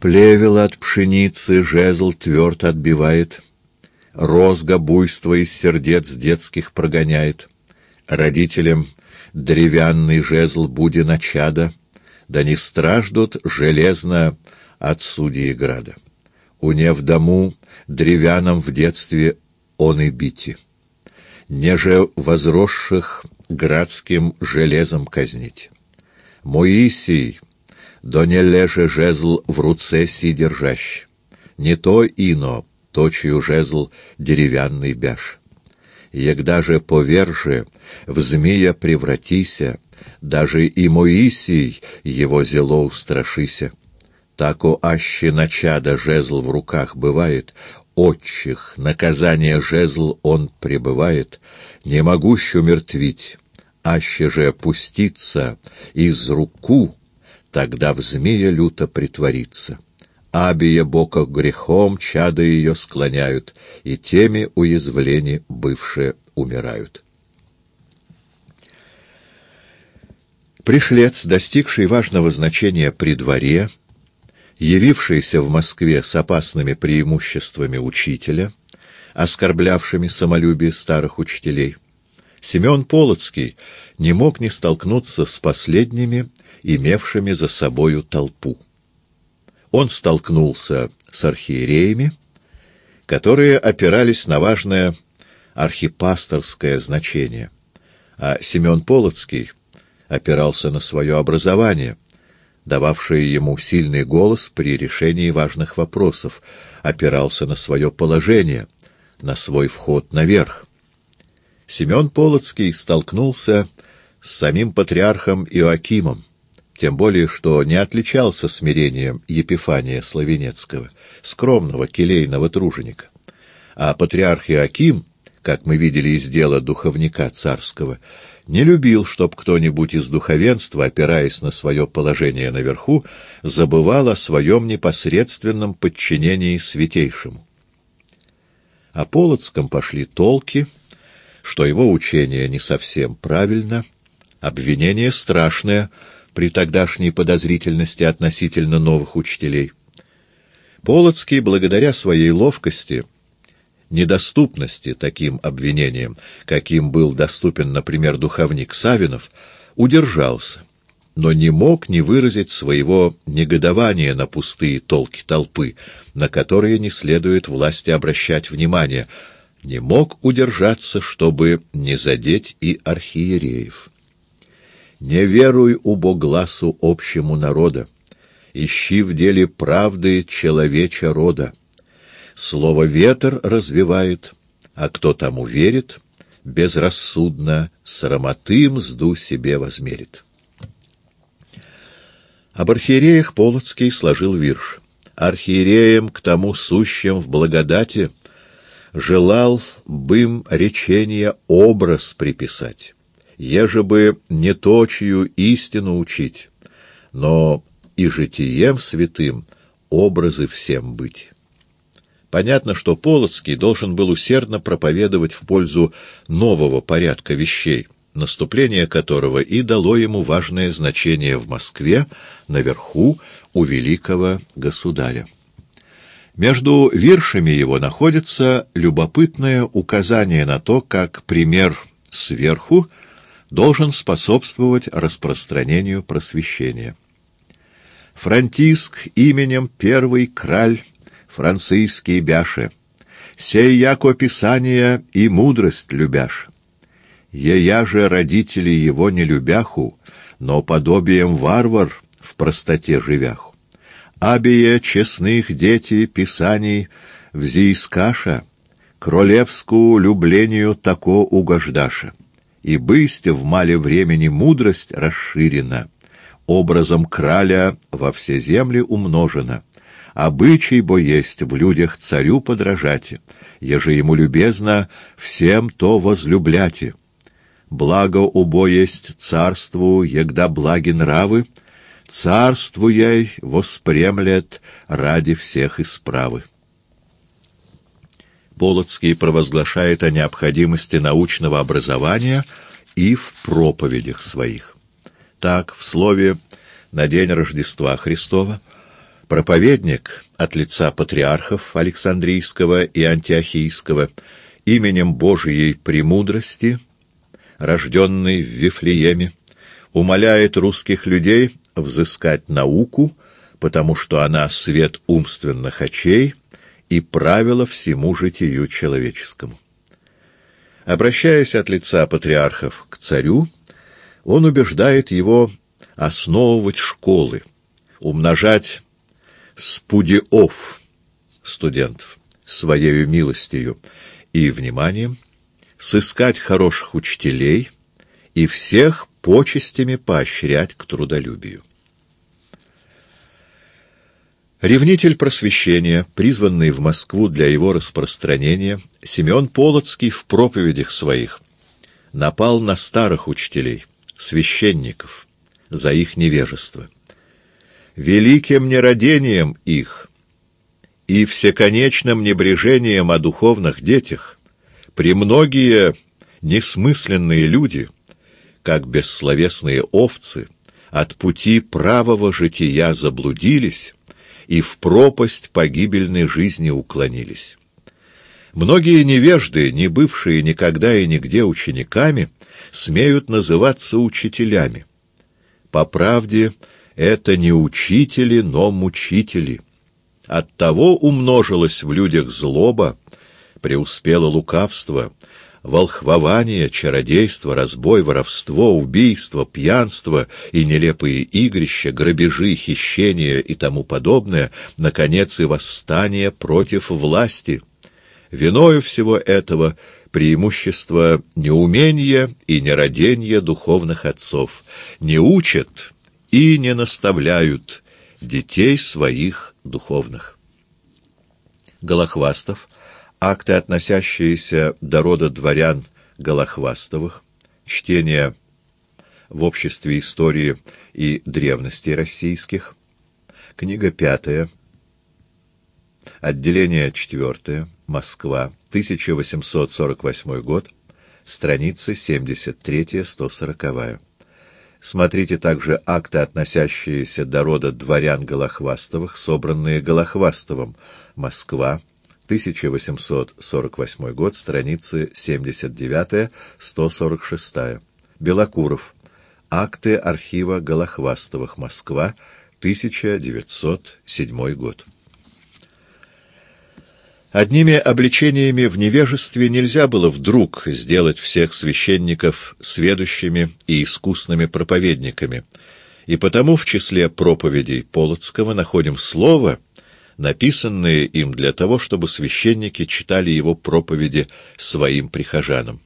Плевел от пшеницы жезл тверд отбивает, Розга буйство из сердец детских прогоняет. Родителям деревянный жезл буди на чада, Да не страждут железно от судьи града. Уне в дому древяным в детстве оны бити. Неже возросших градским железом казнить. Моисий, до не леже жезл в руце си держащ. Не то ино, точию жезл деревянный бяш. Егда же поверже, в змея превратися, даже и Моисий его зело устрашися. Тако аще начада жезл в руках бывает, отчих, наказание жезл он пребывает, не могущ умертвить, аще же пуститься из руку, тогда в змея люто притворится. Абия бока грехом чада ее склоняют, и теми уязвлений бывшие умирают. Пришлец, достигший важного значения при дворе, явившийся в Москве с опасными преимуществами учителя, оскорблявшими самолюбие старых учителей, Семен Полоцкий не мог не столкнуться с последними, имевшими за собою толпу. Он столкнулся с архиереями, которые опирались на важное архипасторское значение, а Семен Полоцкий опирался на свое образование, дававшее ему сильный голос при решении важных вопросов, опирался на свое положение, на свой вход наверх. Семен Полоцкий столкнулся с самим патриархом Иоакимом, тем более что не отличался смирением Епифания Славенецкого, скромного келейного труженика. А патриарх Иоаким, как мы видели из дела духовника царского, не любил, чтоб кто-нибудь из духовенства, опираясь на свое положение наверху, забывал о своем непосредственном подчинении святейшему. О Полоцком пошли толки, что его учение не совсем правильно, обвинение страшное — при тогдашней подозрительности относительно новых учителей. Полоцкий, благодаря своей ловкости, недоступности таким обвинениям, каким был доступен, например, духовник Савинов, удержался, но не мог не выразить своего негодования на пустые толки толпы, на которые не следует власти обращать внимание, не мог удержаться, чтобы не задеть и архиереев. Не веруй убогласу общему народа, ищи в деле правды человеча рода. Слово ветер развивает, а кто тому верит, безрассудно срамоты мзду себе возмерит. Об архиереях Полоцкий сложил вирш. Архиереям к тому сущим в благодати желал бым речения образ приписать еже бы не точью истину учить, но и житием святым образы всем быть. Понятно, что Полоцкий должен был усердно проповедовать в пользу нового порядка вещей, наступление которого и дало ему важное значение в Москве, наверху, у великого государя. Между виршами его находится любопытное указание на то, как пример сверху — должен способствовать распространению просвещения. Франтиск именем первый краль францийский бяше, сей яко писание и мудрость любяш. Ея же родители его не любяху, но подобием варвар в простоте живяху. Абие честных дети писаний взиискаша, кролевскую люблению тако угождаша и бысть в мале времени мудрость расширена, образом краля во все земли умножена. Обычай бо есть в людях царю подражать, еже ему любезно всем то возлюбляте. Благо убо есть царству, егда благи нравы, царству ей воспремлет ради всех исправы. Полоцкий провозглашает о необходимости научного образования и в проповедях своих. Так, в слове «На день Рождества Христова» Проповедник от лица патриархов Александрийского и Антиохийского именем Божией премудрости, рожденный в Вифлееме, умоляет русских людей взыскать науку, потому что она свет умственных очей и правило всему житию человеческому. Обращаясь от лица патриархов к царю, он убеждает его основывать школы, умножать спудиов студентов своею милостью и вниманием, сыскать хороших учителей и всех почестями поощрять к трудолюбию. Ревнитель просвещения, призванный в Москву для его распространения, Семен Полоцкий в проповедях своих напал на старых учителей, священников, за их невежество. Великим нерадением их и всеконечным небрежением о духовных детях премногие несмысленные люди, как бессловесные овцы, от пути правого жития заблудились, и в пропасть погибельной жизни уклонились. Многие невежды, не бывшие никогда и нигде учениками, смеют называться учителями. По правде, это не учители, но мучители. Оттого умножилось в людях злоба, преуспело лукавство, волхвование, чародейство, разбой, воровство, убийство, пьянство и нелепые игрища, грабежи, хищения и тому подобное, наконец и восстание против власти. Виною всего этого преимущество неумения и нерадения духовных отцов. Не учат и не наставляют детей своих духовных. Голохвастов — акты, относящиеся до рода дворян Голохвастовых, чтение в обществе истории и древности российских, книга пятая, отделение четвертое, Москва, 1848 год, страницы 73-140. Смотрите также акты, относящиеся до рода дворян Голохвастовых, собранные Голохвастовым, Москва, 1848 год, страницы 79-146. Белокуров. Акты архива Голохвастовых. Москва, 1907 год. Одними обличениями в невежестве нельзя было вдруг сделать всех священников сведущими и искусными проповедниками, и потому в числе проповедей Полоцкого находим слово — написанные им для того, чтобы священники читали его проповеди своим прихожанам.